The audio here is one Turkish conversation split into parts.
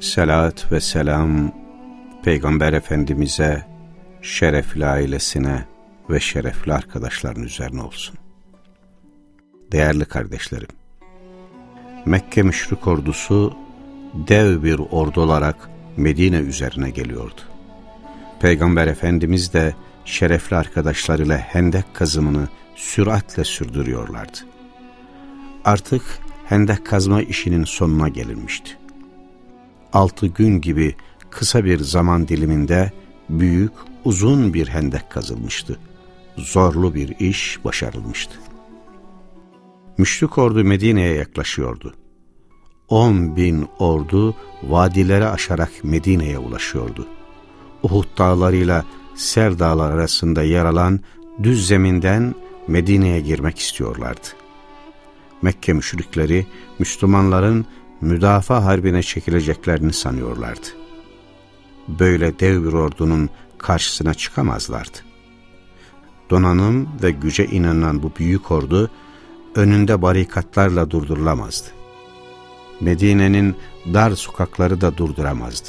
Selat ve selam Peygamber Efendimiz'e, şerefli ailesine ve şerefli arkadaşların üzerine olsun. Değerli kardeşlerim, Mekke müşrik ordusu dev bir ordu olarak Medine üzerine geliyordu. Peygamber Efendimiz de şerefli arkadaşlarıyla hendek kazımını süratle sürdürüyorlardı. Artık hendek kazma işinin sonuna gelinmişti. Altı gün gibi kısa bir zaman diliminde büyük, uzun bir hendek kazılmıştı. Zorlu bir iş başarılmıştı. Müşrik ordu Medine'ye yaklaşıyordu. On bin ordu vadilere aşarak Medine'ye ulaşıyordu. Uhud dağlarıyla Ser dağlar arasında yer alan düz zeminden Medine'ye girmek istiyorlardı. Mekke müşrikleri Müslümanların müdafaa harbine çekileceklerini sanıyorlardı. Böyle dev bir ordunun karşısına çıkamazlardı. Donanım ve güce inanan bu büyük ordu önünde barikatlarla durdurulamazdı. Medine'nin dar sokakları da durduramazdı.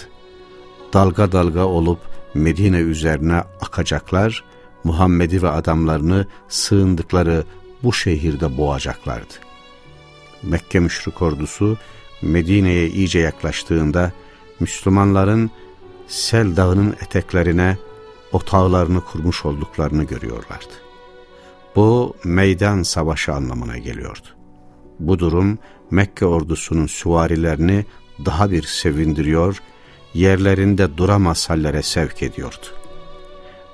Dalga dalga olup Medine üzerine akacaklar, Muhammed'i ve adamlarını sığındıkları bu şehirde boğacaklardı. Mekke müşrik ordusu Medine'ye iyice yaklaştığında Müslümanların Sel Dağı'nın eteklerine otağlarını kurmuş olduklarını görüyorlardı. Bu meydan savaşı anlamına geliyordu. Bu durum Mekke ordusunun süvarilerini daha bir sevindiriyor, yerlerinde duramaz hallere sevk ediyordu.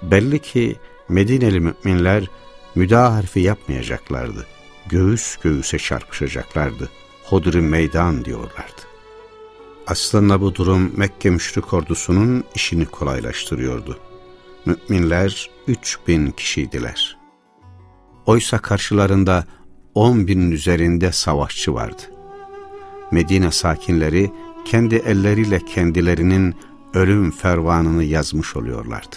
Belli ki Medineli müminler müdahale harfi yapmayacaklardı. Göğüs göğüse çarpışacaklardı. Hodri meydan diyorlardı. Aslında bu durum Mekke müşrik ordusunun işini kolaylaştırıyordu. Müminler üç bin kişiydiler. Oysa karşılarında on binin üzerinde savaşçı vardı. Medine sakinleri kendi elleriyle kendilerinin ölüm fervanını yazmış oluyorlardı.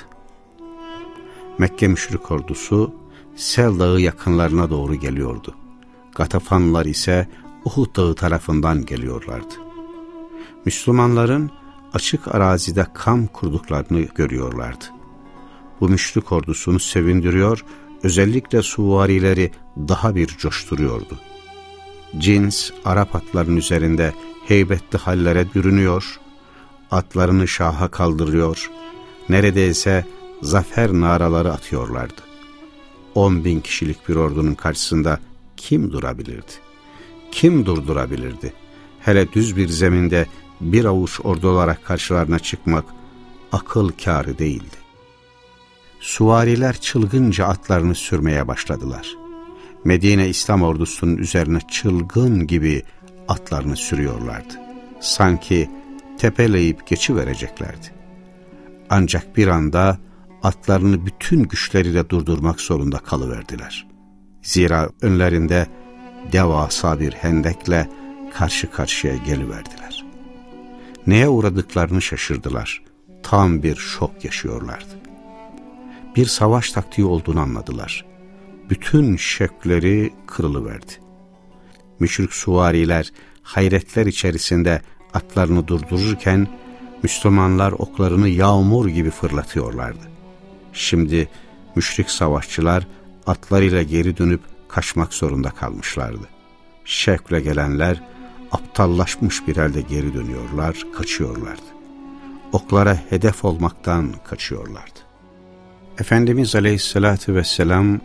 Mekke müşrik ordusu Sel Dağı yakınlarına doğru geliyordu. Gatafanlar ise Uhud Dağı tarafından geliyorlardı. Müslümanların açık arazide kam kurduklarını görüyorlardı. Bu müşrik ordusunu sevindiriyor, özellikle suvarileri daha bir coşturuyordu. Cins, Arap atların üzerinde heybetli hallere bürünüyor, atlarını şaha kaldırıyor, neredeyse zafer naraları atıyorlardı. On bin kişilik bir ordunun karşısında kim durabilirdi? Kim durdurabilirdi? Hele düz bir zeminde bir avuç ordu olarak karşılarına çıkmak akıl kârı değildi. Suvariler çılgınca atlarını sürmeye başladılar. Medine İslam ordusunun üzerine çılgın gibi atlarını sürüyorlardı. Sanki tepeleyip geçivereceklerdi. Ancak bir anda atlarını bütün güçleriyle durdurmak zorunda kalıverdiler. Zira önlerinde devasa bir hendekle karşı karşıya geliverdiler. Neye uğradıklarını şaşırdılar. Tam bir şok yaşıyorlardı. Bir savaş taktiği olduğunu anladılar. Bütün şekleri kırılıverdi. Müşrik suvariler hayretler içerisinde atlarını durdururken Müslümanlar oklarını yağmur gibi fırlatıyorlardı. Şimdi müşrik savaşçılar atlarıyla geri dönüp kaçmak zorunda kalmışlardı. Şevkle gelenler aptallaşmış bir halde geri dönüyorlar, kaçıyorlardı. Oklara hedef olmaktan kaçıyorlardı. Efendimiz Aleyhisselatü Vesselam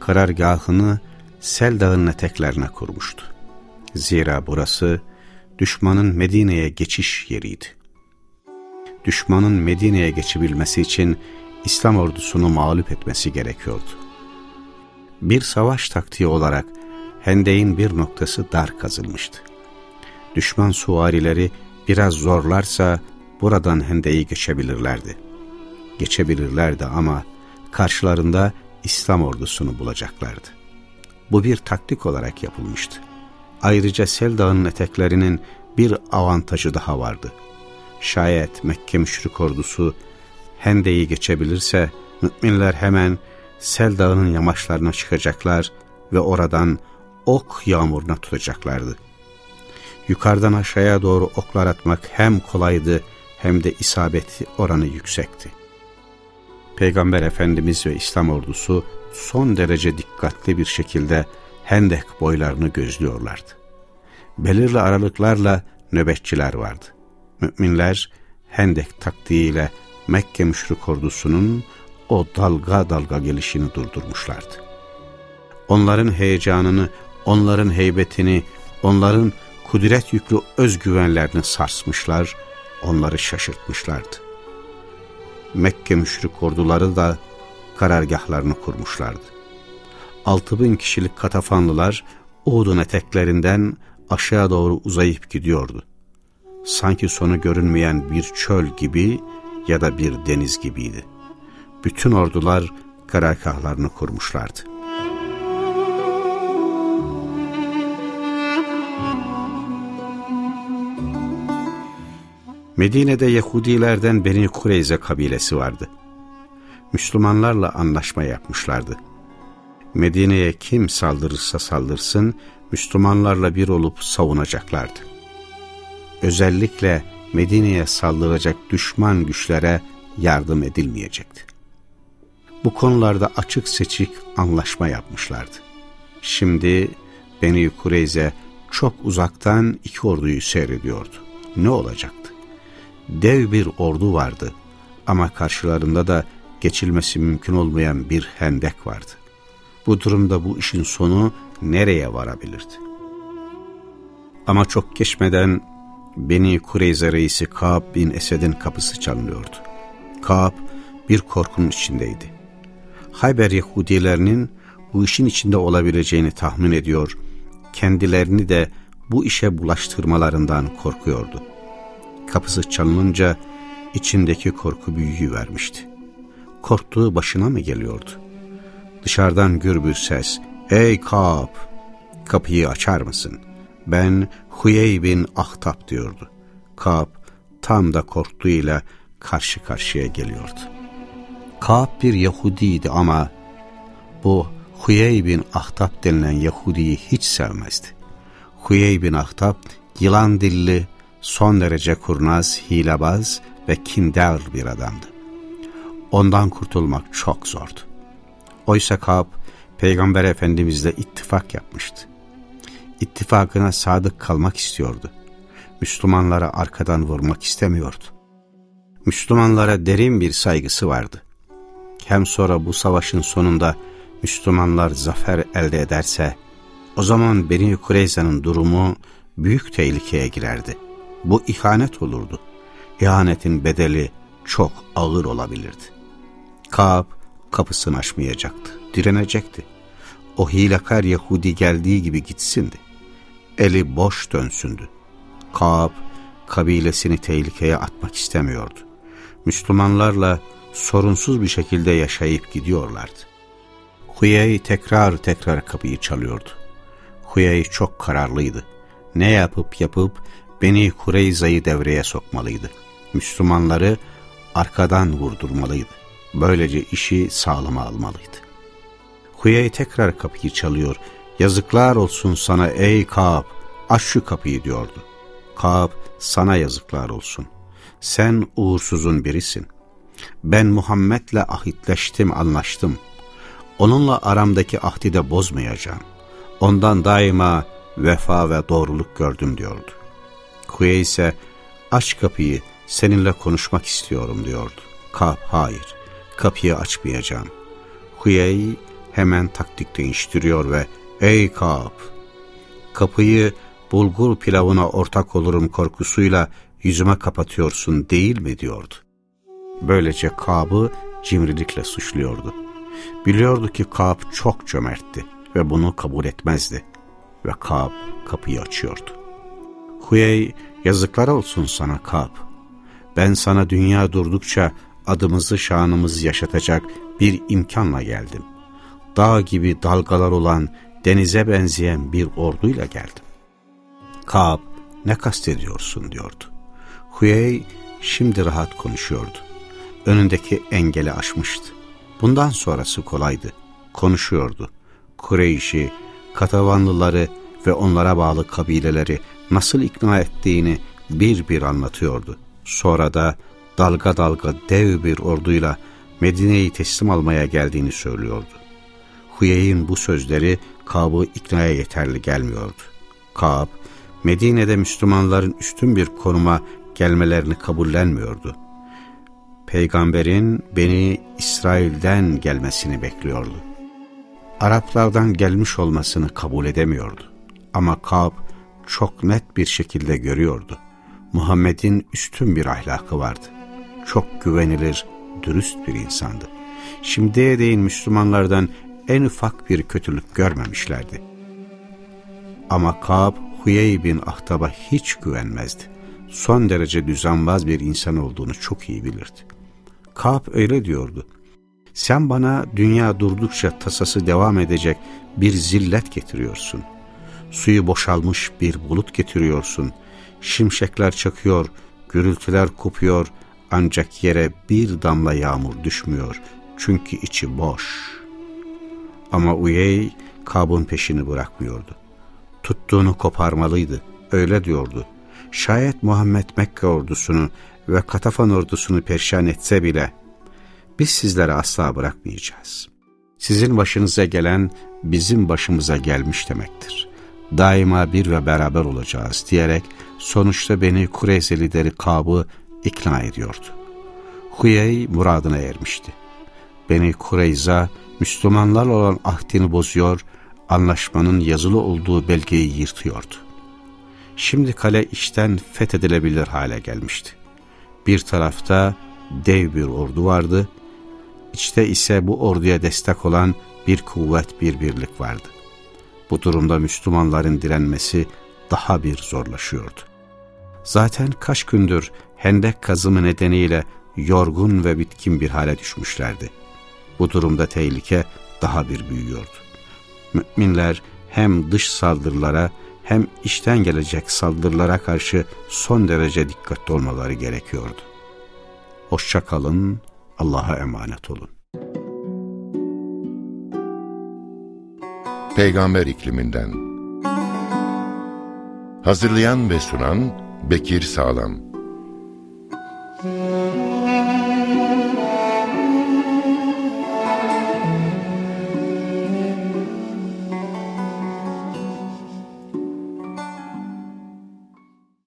karargahını Sel Dağı'nın eteklerine kurmuştu. Zira burası düşmanın Medine'ye geçiş yeriydi. Düşmanın Medine'ye geçebilmesi için İslam ordusunu mağlup etmesi gerekiyordu. Bir savaş taktiği olarak Hendek'in bir noktası dar kazılmıştı. Düşman suvarileri biraz zorlarsa buradan hendeyi geçebilirlerdi. Geçebilirlerdi ama karşılarında İslam ordusunu bulacaklardı. Bu bir taktik olarak yapılmıştı. Ayrıca Sel Dağı'nın eteklerinin bir avantajı daha vardı. Şayet Mekke müşrik ordusu Hende'yi geçebilirse müminler hemen Sel Dağı'nın yamaçlarına çıkacaklar ve oradan ok yağmuruna tutacaklardı. Yukarıdan aşağıya doğru oklar atmak hem kolaydı hem de isabeti oranı yüksekti. Peygamber Efendimiz ve İslam ordusu son derece dikkatli bir şekilde Hendek boylarını gözlüyorlardı. Belirli aralıklarla nöbetçiler vardı. Müminler Hendek taktiğiyle Mekke müşrik ordusunun o dalga dalga gelişini durdurmuşlardı. Onların heyecanını, onların heybetini, onların kudret yüklü özgüvenlerini sarsmışlar, onları şaşırtmışlardı. Mekke müşrik orduları da karargahlarını kurmuşlardı. Altı bin kişilik katafanlılar Uhud'un eteklerinden aşağı doğru uzayıp gidiyordu. Sanki sonu görünmeyen bir çöl gibi ya da bir deniz gibiydi. Bütün ordular karargahlarını kurmuşlardı. Medine'de Yahudilerden Beni Kureyze kabilesi vardı. Müslümanlarla anlaşma yapmışlardı. Medine'ye kim saldırırsa saldırsın, Müslümanlarla bir olup savunacaklardı. Özellikle Medine'ye saldıracak düşman güçlere yardım edilmeyecekti. Bu konularda açık seçik anlaşma yapmışlardı. Şimdi Beni Kureyze çok uzaktan iki orduyu seyrediyordu. Ne olacaktı? Dev bir ordu vardı ama karşılarında da geçilmesi mümkün olmayan bir hendek vardı. Bu durumda bu işin sonu nereye varabilirdi? Ama çok geçmeden Beni Kureyze reisi Kaab bin Esed'in kapısı çalınıyordu. Kaab bir korkunun içindeydi. Hayber Yahudilerinin bu işin içinde olabileceğini tahmin ediyor, kendilerini de bu işe bulaştırmalarından korkuyordu. Kapısı çalınınca içindeki korku büyüyü vermişti. Korktuğu başına mı geliyordu? Dışarıdan gür bir ses, ''Ey Kaab, kapıyı açar mısın?'' Ben Huyey bin Ahtap diyordu. Kaab tam da korktuğuyla karşı karşıya geliyordu. Kaab bir Yahudiydi ama bu Huyey bin Ahtap denilen Yahudiyi hiç sevmezdi. Huyey bin Ahtap yılan dilli, son derece kurnaz, hilebaz ve kindar bir adamdı. Ondan kurtulmak çok zordu. Oysa Kaab, Peygamber Efendimizle ittifak yapmıştı. İttifakına sadık kalmak istiyordu. Müslümanlara arkadan vurmak istemiyordu. Müslümanlara derin bir saygısı vardı. Hem sonra bu savaşın sonunda Müslümanlar zafer elde ederse, o zaman Beni Kureyza'nın durumu büyük tehlikeye girerdi. Bu ihanet olurdu. İhanetin bedeli çok ağır olabilirdi. Kaab kapısını açmayacaktı, direnecekti. O hilekar Yahudi geldiği gibi gitsindi. Eli boş dönsündü. Kaab kabilesini tehlikeye atmak istemiyordu. Müslümanlarla sorunsuz bir şekilde yaşayıp gidiyorlardı. Huyey tekrar tekrar kapıyı çalıyordu. Huyey çok kararlıydı. Ne yapıp yapıp Beni Kureyza'yı devreye sokmalıydı. Müslümanları arkadan vurdurmalıydı. Böylece işi sağlama almalıydı. Huyey tekrar kapıyı çalıyor. Yazıklar olsun sana ey Kaab, aç şu kapıyı diyordu. Kaab, sana yazıklar olsun. Sen uğursuzun birisin. Ben Muhammed'le ahitleştim, anlaştım. Onunla aramdaki ahdi de bozmayacağım. Ondan daima vefa ve doğruluk gördüm diyordu. Kuye ise aç kapıyı seninle konuşmak istiyorum diyordu. Kap hayır kapıyı açmayacağım. Huyey hemen taktik değiştiriyor ve ey Kap kapıyı bulgur pilavına ortak olurum korkusuyla yüzüme kapatıyorsun değil mi diyordu. Böylece Kab'ı cimrilikle suçluyordu. Biliyordu ki Kab çok cömertti ve bunu kabul etmezdi. Ve Kab kapıyı açıyordu. Huyey yazıklar olsun sana Kab. ben sana dünya durdukça adımızı şanımızı yaşatacak bir imkanla geldim. Dağ gibi dalgalar olan denize benzeyen bir orduyla geldim. Kaab ne kastediyorsun diyordu. Huyey şimdi rahat konuşuyordu. Önündeki engeli aşmıştı. Bundan sonrası kolaydı. Konuşuyordu. Kureyş'i, Katavanlıları ve onlara bağlı kabileleri nasıl ikna ettiğini bir bir anlatıyordu. Sonra da dalga dalga dev bir orduyla Medine'yi teslim almaya geldiğini söylüyordu. Huyey'in bu sözleri Kaab'ı iknaya yeterli gelmiyordu. Kaab, Medine'de Müslümanların üstün bir konuma gelmelerini kabullenmiyordu. Peygamberin beni İsrail'den gelmesini bekliyordu. Araplardan gelmiş olmasını kabul edemiyordu. Ama Kab çok net bir şekilde görüyordu. Muhammed'in üstün bir ahlakı vardı. Çok güvenilir, dürüst bir insandı. Şimdiye değin Müslümanlardan en ufak bir kötülük görmemişlerdi. Ama Kab, Huyey bin Ahtab'a hiç güvenmezdi. Son derece düzenbaz bir insan olduğunu çok iyi bilirdi. Kab öyle diyordu. Sen bana dünya durdukça tasası devam edecek bir zillet getiriyorsun. Suyu boşalmış bir bulut getiriyorsun. Şimşekler çakıyor, gürültüler kopuyor ancak yere bir damla yağmur düşmüyor. Çünkü içi boş. Ama Uyey Kab'ın peşini bırakmıyordu. Tuttuğunu koparmalıydı. Öyle diyordu. Şayet Muhammed Mekke ordusunu ve Katafan ordusunu perişan etse bile biz sizleri asla bırakmayacağız. Sizin başınıza gelen bizim başımıza gelmiş demektir. Daima bir ve beraber olacağız diyerek sonuçta beni Kureyze lideri Kab'ı ikna ediyordu. Huyey muradına ermişti. Beni Kureyza Müslümanlar olan ahdini bozuyor, anlaşmanın yazılı olduğu belgeyi yırtıyordu. Şimdi kale işten fethedilebilir hale gelmişti. Bir tarafta dev bir ordu vardı, içte ise bu orduya destek olan bir kuvvet, bir birlik vardı. Bu durumda Müslümanların direnmesi daha bir zorlaşıyordu. Zaten kaç gündür hendek kazımı nedeniyle yorgun ve bitkin bir hale düşmüşlerdi. Bu durumda tehlike daha bir büyüyordu. Müminler hem dış saldırılara hem içten gelecek saldırılara karşı son derece dikkatli olmaları gerekiyordu. Hoşça kalın, Allah'a emanet olun. Peygamber ikliminden Hazırlayan ve sunan Bekir Sağlam